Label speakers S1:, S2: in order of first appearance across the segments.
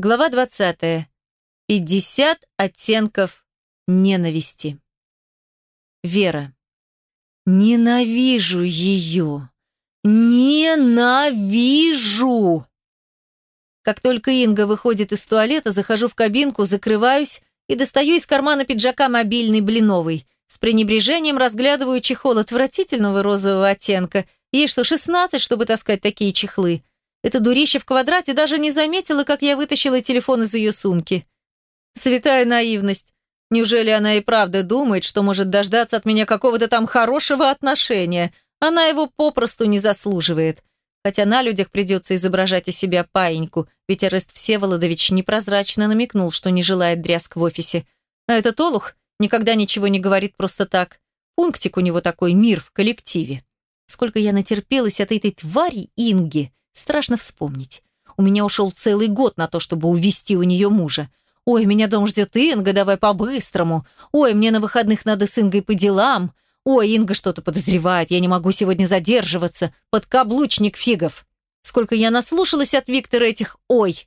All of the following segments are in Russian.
S1: Глава 20. 50 оттенков ненависти. Вера. Ненавижу ее. Ненавижу! Как только Инга выходит из туалета, захожу в кабинку, закрываюсь и достаю из кармана пиджака мобильный блиновый. С пренебрежением разглядываю чехол отвратительного розового оттенка. Ей что, 16, чтобы таскать такие чехлы? Это дурище в квадрате даже не заметила, как я вытащила телефон из ее сумки. Святая наивность. Неужели она и правда думает, что может дождаться от меня какого-то там хорошего отношения? Она его попросту не заслуживает. Хотя на людях придется изображать из себя паиньку, ведь Арест Всеволодович непрозрачно намекнул, что не желает дрязг в офисе. А этот олух никогда ничего не говорит просто так. Пунктик у него такой мир в коллективе. Сколько я натерпелась от этой твари Инги. Страшно вспомнить. У меня ушел целый год на то, чтобы увести у нее мужа. Ой, меня дом ждет Инга, давай по-быстрому. Ой, мне на выходных надо с Ингой по делам. Ой, Инга что-то подозревает, я не могу сегодня задерживаться. Подкаблучник фигов. Сколько я наслушалась от Виктора этих «ой».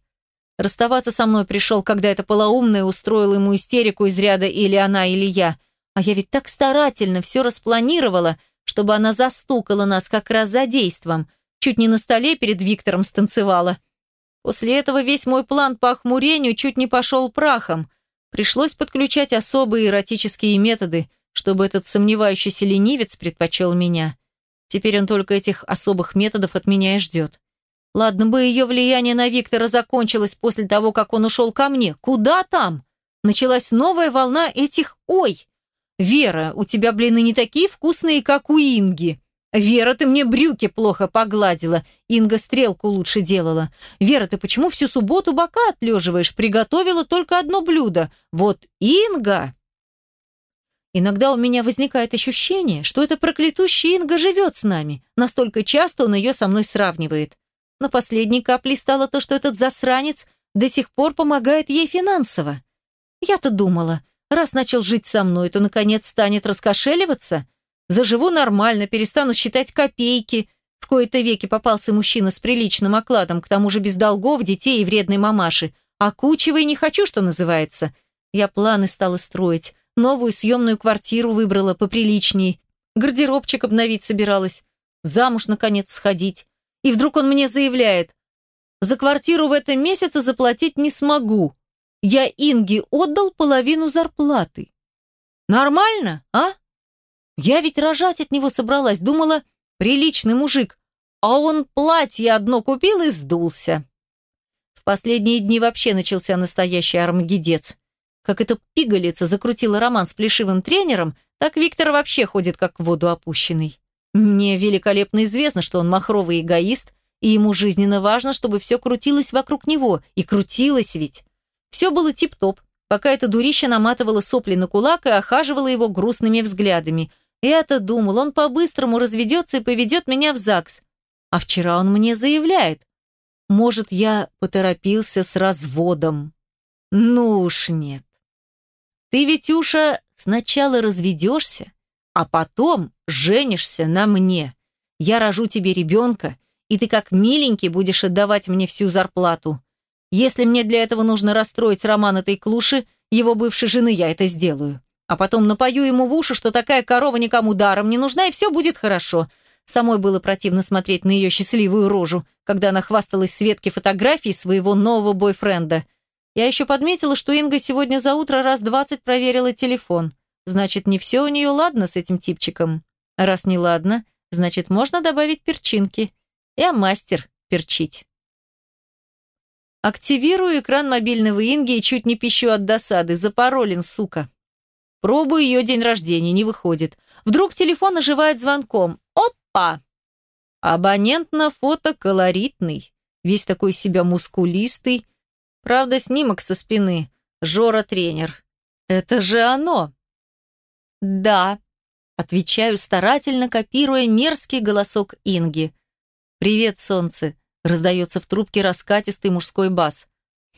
S1: Расставаться со мной пришел, когда эта полоумная устроила ему истерику из ряда или она, или я. А я ведь так старательно все распланировала, чтобы она застукала нас как раз за действом – Чуть не на столе перед Виктором станцевала. После этого весь мой план по охмурению чуть не пошел прахом. Пришлось подключать особые эротические методы, чтобы этот сомневающийся ленивец предпочел меня. Теперь он только этих особых методов от меня и ждет. Ладно бы ее влияние на Виктора закончилось после того, как он ушел ко мне. Куда там? Началась новая волна этих «Ой!» «Вера, у тебя блины не такие вкусные, как у Инги!» «Вера, ты мне брюки плохо погладила. Инга стрелку лучше делала. Вера, ты почему всю субботу бока отлеживаешь? Приготовила только одно блюдо. Вот Инга...» Иногда у меня возникает ощущение, что эта проклятущая Инга живет с нами. Настолько часто он ее со мной сравнивает. Но последней каплей стало то, что этот засранец до сих пор помогает ей финансово. Я-то думала, раз начал жить со мной, то, наконец, станет раскошеливаться – Заживу нормально, перестану считать копейки. В кои-то веки попался мужчина с приличным окладом, к тому же без долгов, детей и вредной мамаши. А кучевой не хочу, что называется. Я планы стала строить. Новую съемную квартиру выбрала поприличней. Гардеробчик обновить собиралась. Замуж, наконец, сходить. И вдруг он мне заявляет. За квартиру в этом месяце заплатить не смогу. Я Инге отдал половину зарплаты. Нормально, а? Я ведь рожать от него собралась, думала, приличный мужик, а он платье одно купил и сдулся. В последние дни вообще начался настоящий армагедец. Как эта пигалица закрутила роман с плешивым тренером, так Виктор вообще ходит как в воду опущенный. Мне великолепно известно, что он махровый эгоист, и ему жизненно важно, чтобы все крутилось вокруг него. И крутилось ведь. Все было тип-топ, пока эта дурища наматывала сопли на кулак и охаживала его грустными взглядами. Я-то думал, он по-быстрому разведется и поведет меня в ЗАГС. А вчера он мне заявляет. Может, я поторопился с разводом. Ну уж нет. Ты, Витюша, сначала разведешься, а потом женишься на мне. Я рожу тебе ребенка, и ты как миленький будешь отдавать мне всю зарплату. Если мне для этого нужно расстроить роман этой клуши, его бывшей жены, я это сделаю а потом напою ему в уши, что такая корова никому даром не нужна, и все будет хорошо. Самой было противно смотреть на ее счастливую рожу, когда она хвасталась Светке фотографией своего нового бойфренда. Я еще подметила, что Инга сегодня за утро раз двадцать проверила телефон. Значит, не все у нее ладно с этим типчиком. Раз не ладно, значит, можно добавить перчинки. Я мастер перчить. Активирую экран мобильного Инги и чуть не пищу от досады. Запаролен, сука. Пробую ее день рождения, не выходит. Вдруг телефон оживает звонком. Опа! Абонент на фото колоритный. Весь такой себя мускулистый. Правда, снимок со спины. Жора-тренер. Это же оно. Да. Отвечаю старательно, копируя мерзкий голосок Инги. «Привет, солнце!» — раздается в трубке раскатистый мужской бас.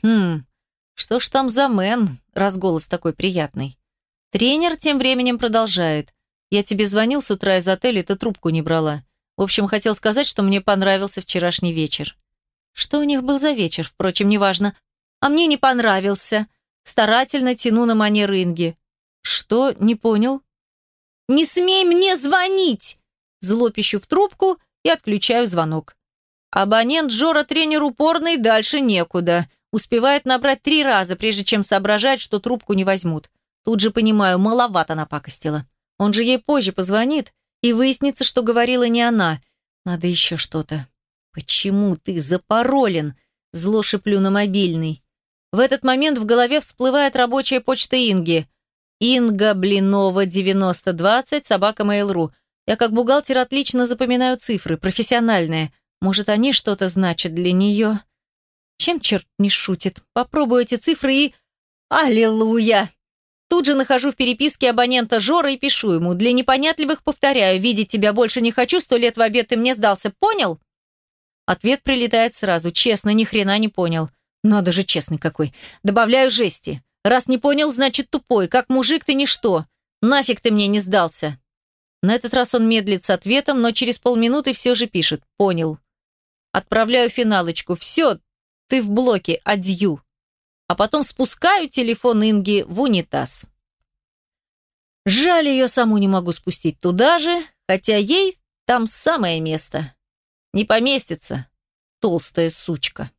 S1: «Хм, что ж там за мэн, раз голос такой приятный?» Тренер тем временем продолжает. «Я тебе звонил с утра из отеля, ты трубку не брала. В общем, хотел сказать, что мне понравился вчерашний вечер». Что у них был за вечер, впрочем, неважно. а мне не понравился. Старательно тяну на манер Инги. Что? Не понял? «Не смей мне звонить!» Зло в трубку и отключаю звонок. Абонент Жора тренер упорный, дальше некуда. Успевает набрать три раза, прежде чем соображать, что трубку не возьмут. Тут же понимаю, маловато напакостила. Он же ей позже позвонит, и выяснится, что говорила не она. Надо еще что-то. «Почему ты запаролен?» Зло шиплю на мобильный. В этот момент в голове всплывает рабочая почта Инги. Инга Блинова, 9020, собака Mail.ru. Я как бухгалтер отлично запоминаю цифры, профессиональные. Может, они что-то значат для нее? Чем черт не шутит? Попробую эти цифры и... Аллилуйя! Тут же нахожу в переписке абонента Жора и пишу ему. Для непонятливых повторяю. Видеть тебя больше не хочу, сто лет в обед ты мне сдался. Понял? Ответ прилетает сразу. Честно, ни хрена не понял. Надо же, честный какой. Добавляю жести. Раз не понял, значит тупой. Как мужик ты ничто. Нафиг ты мне не сдался. На этот раз он медлит с ответом, но через полминуты все же пишет. Понял. Отправляю финалочку. Все, ты в блоке, адью. А потом спускаю телефон Инги в унитаз. Жаль, ее саму не могу спустить туда же, хотя ей там самое место. Не поместится, толстая сучка.